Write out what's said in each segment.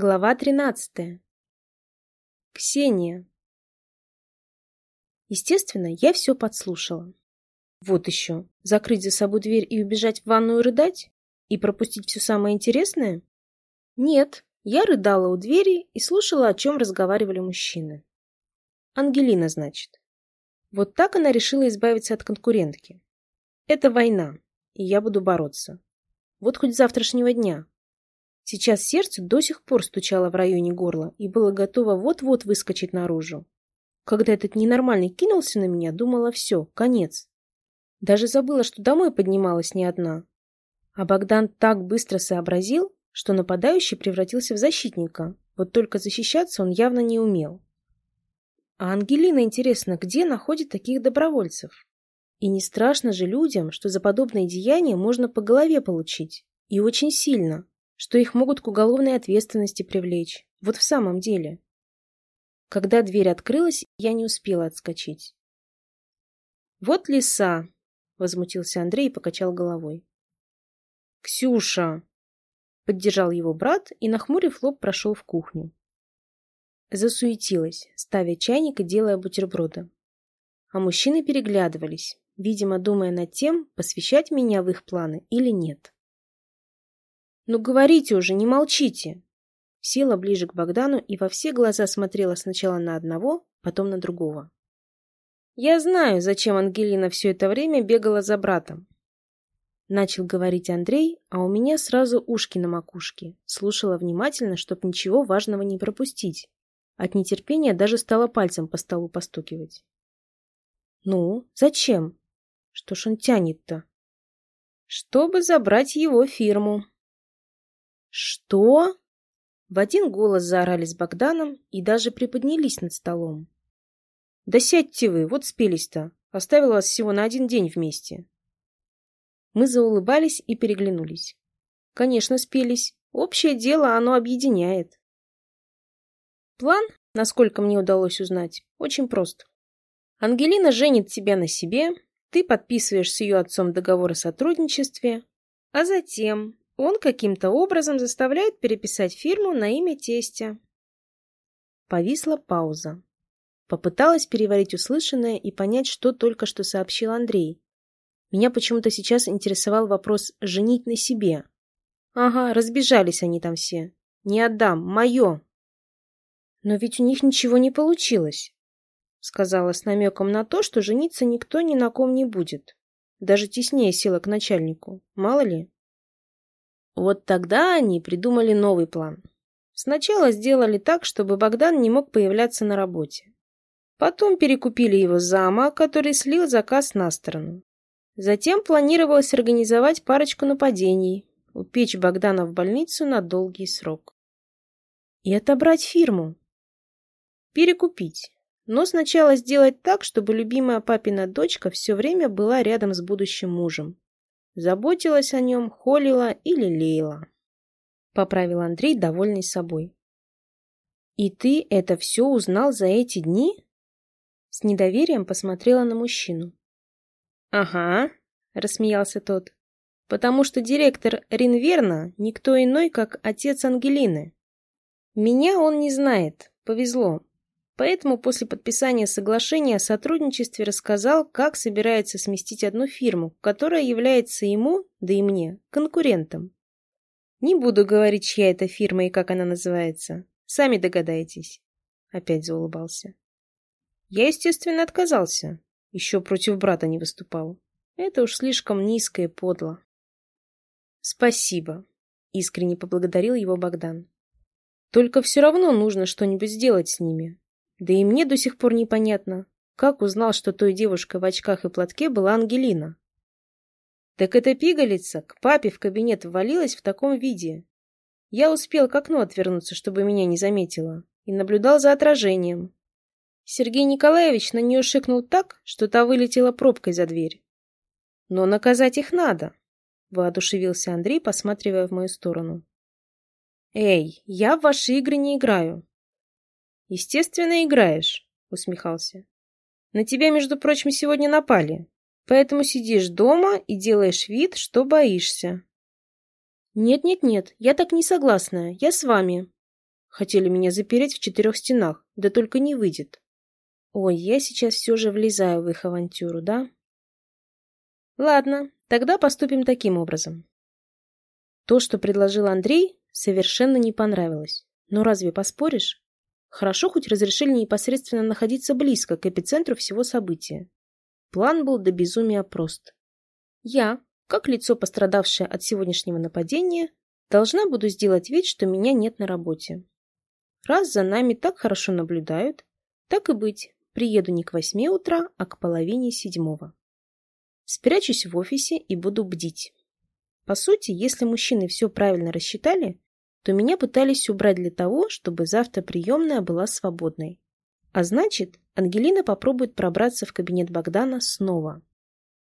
Глава тринадцатая. Ксения. Естественно, я все подслушала. Вот еще. Закрыть за собой дверь и убежать в ванную рыдать? И пропустить все самое интересное? Нет, я рыдала у двери и слушала, о чем разговаривали мужчины. Ангелина, значит. Вот так она решила избавиться от конкурентки. Это война, и я буду бороться. Вот хоть завтрашнего дня, Сейчас сердце до сих пор стучало в районе горла и было готово вот-вот выскочить наружу. Когда этот ненормальный кинулся на меня, думала все, конец. Даже забыла, что домой поднималась не одна. А Богдан так быстро сообразил, что нападающий превратился в защитника. Вот только защищаться он явно не умел. А Ангелина, интересно, где находит таких добровольцев? И не страшно же людям, что за подобное деяние можно по голове получить. И очень сильно что их могут к уголовной ответственности привлечь. Вот в самом деле. Когда дверь открылась, я не успела отскочить. «Вот лиса!» — возмутился Андрей и покачал головой. «Ксюша!» — поддержал его брат и, нахмурив лоб, прошел в кухню. Засуетилась, ставя чайник и делая бутерброды. А мужчины переглядывались, видимо, думая над тем, посвящать меня в их планы или нет. «Ну говорите уже, не молчите!» Села ближе к Богдану и во все глаза смотрела сначала на одного, потом на другого. «Я знаю, зачем Ангелина все это время бегала за братом». Начал говорить Андрей, а у меня сразу ушки на макушке. Слушала внимательно, чтоб ничего важного не пропустить. От нетерпения даже стала пальцем по столу постукивать. «Ну, зачем? Что ж он тянет-то?» «Чтобы забрать его фирму», «Что?» В один голос заорали с Богданом и даже приподнялись над столом. «Да сядьте вы, вот спелись-то. Оставил вас всего на один день вместе». Мы заулыбались и переглянулись. Конечно, спелись. Общее дело оно объединяет. План, насколько мне удалось узнать, очень прост. Ангелина женит тебя на себе, ты подписываешь с ее отцом договор о сотрудничестве, а затем он каким-то образом заставляет переписать фирму на имя тестя. Повисла пауза. Попыталась переварить услышанное и понять, что только что сообщил Андрей. Меня почему-то сейчас интересовал вопрос «женить на себе». Ага, разбежались они там все. Не отдам, мое. Но ведь у них ничего не получилось. Сказала с намеком на то, что жениться никто ни на ком не будет. Даже теснее села к начальнику. Мало ли. Вот тогда они придумали новый план. Сначала сделали так, чтобы Богдан не мог появляться на работе. Потом перекупили его зама, который слил заказ на сторону. Затем планировалось организовать парочку нападений, упечь Богдана в больницу на долгий срок. И отобрать фирму. Перекупить. Но сначала сделать так, чтобы любимая папина дочка все время была рядом с будущим мужем. Заботилась о нем, холила или лелеяла. Поправил Андрей, довольный собой. «И ты это все узнал за эти дни?» С недоверием посмотрела на мужчину. «Ага», — рассмеялся тот, «потому что директор Ринверна никто иной, как отец Ангелины. Меня он не знает, повезло. Поэтому после подписания соглашения о сотрудничестве рассказал, как собирается сместить одну фирму, которая является ему, да и мне, конкурентом. Не буду говорить, чья это фирма и как она называется. Сами догадаетесь. Опять заулыбался. Я, естественно, отказался. Еще против брата не выступал. Это уж слишком низко и подло. Спасибо. Искренне поблагодарил его Богдан. Только все равно нужно что-нибудь сделать с ними. Да и мне до сих пор непонятно, как узнал, что той девушкой в очках и платке была Ангелина. Так эта пигалица к папе в кабинет ввалилась в таком виде. Я успел к окну отвернуться, чтобы меня не заметила, и наблюдал за отражением. Сергей Николаевич на нее шикнул так, что та вылетела пробкой за дверь. Но наказать их надо, воодушевился Андрей, посматривая в мою сторону. Эй, я в ваши игры не играю. Естественно, играешь, усмехался. На тебя, между прочим, сегодня напали. Поэтому сидишь дома и делаешь вид, что боишься. Нет-нет-нет, я так не согласна. Я с вами. Хотели меня запереть в четырех стенах, да только не выйдет. Ой, я сейчас все же влезаю в их авантюру, да? Ладно, тогда поступим таким образом. То, что предложил Андрей, совершенно не понравилось. Но разве поспоришь? Хорошо хоть разрешили непосредственно находиться близко к эпицентру всего события. План был до безумия прост. Я, как лицо, пострадавшее от сегодняшнего нападения, должна буду сделать вид, что меня нет на работе. Раз за нами так хорошо наблюдают, так и быть, приеду не к восьми утра, а к половине седьмого. Спрячусь в офисе и буду бдить. По сути, если мужчины все правильно рассчитали, то меня пытались убрать для того, чтобы завтра приемная была свободной. А значит, Ангелина попробует пробраться в кабинет Богдана снова.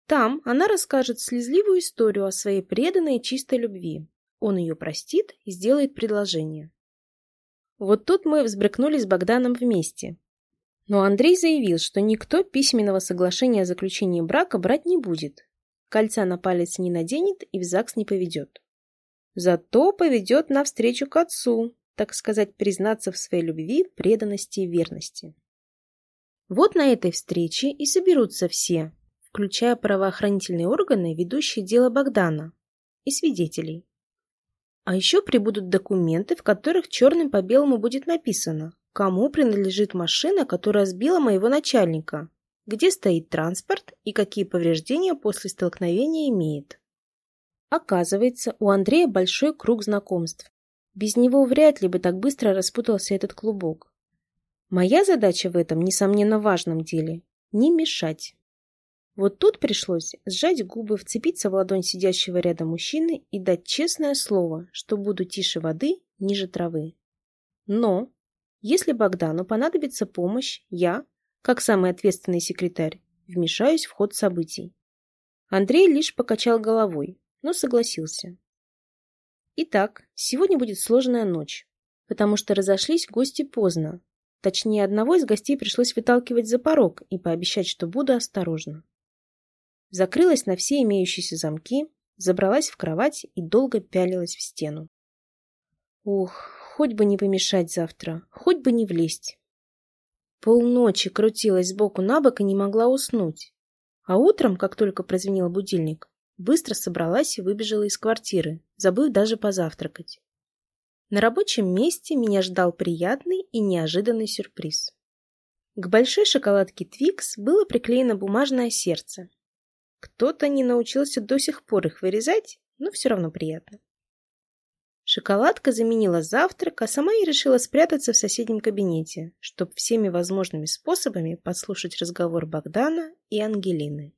Там она расскажет слезливую историю о своей преданной и чистой любви. Он ее простит и сделает предложение. Вот тут мы взбрыкнули с Богданом вместе. Но Андрей заявил, что никто письменного соглашения о заключении брака брать не будет. Кольца на палец не наденет и в ЗАГС не поведет. Зато поведет навстречу к отцу, так сказать, признаться в своей любви, преданности и верности. Вот на этой встрече и соберутся все, включая правоохранительные органы, ведущие дело Богдана, и свидетелей. А еще прибудут документы, в которых черным по белому будет написано, кому принадлежит машина, которая сбила моего начальника, где стоит транспорт и какие повреждения после столкновения имеет. Оказывается, у Андрея большой круг знакомств. Без него вряд ли бы так быстро распутался этот клубок. Моя задача в этом, несомненно, важном деле – не мешать. Вот тут пришлось сжать губы, вцепиться в ладонь сидящего рядом мужчины и дать честное слово, что буду тише воды, ниже травы. Но, если Богдану понадобится помощь, я, как самый ответственный секретарь, вмешаюсь в ход событий. Андрей лишь покачал головой, но согласился. Итак, сегодня будет сложная ночь, потому что разошлись гости поздно. Точнее, одного из гостей пришлось выталкивать за порог и пообещать, что буду осторожна. Закрылась на все имеющиеся замки, забралась в кровать и долго пялилась в стену. Ух, хоть бы не помешать завтра, хоть бы не влезть. Полночи крутилась сбоку на бок и не могла уснуть. А утром, как только прозвенел будильник, Быстро собралась и выбежала из квартиры, забыв даже позавтракать. На рабочем месте меня ждал приятный и неожиданный сюрприз. К большой шоколадке Твикс было приклеено бумажное сердце. Кто-то не научился до сих пор их вырезать, но все равно приятно. Шоколадка заменила завтрак, а сама я решила спрятаться в соседнем кабинете, чтобы всеми возможными способами подслушать разговор Богдана и Ангелины.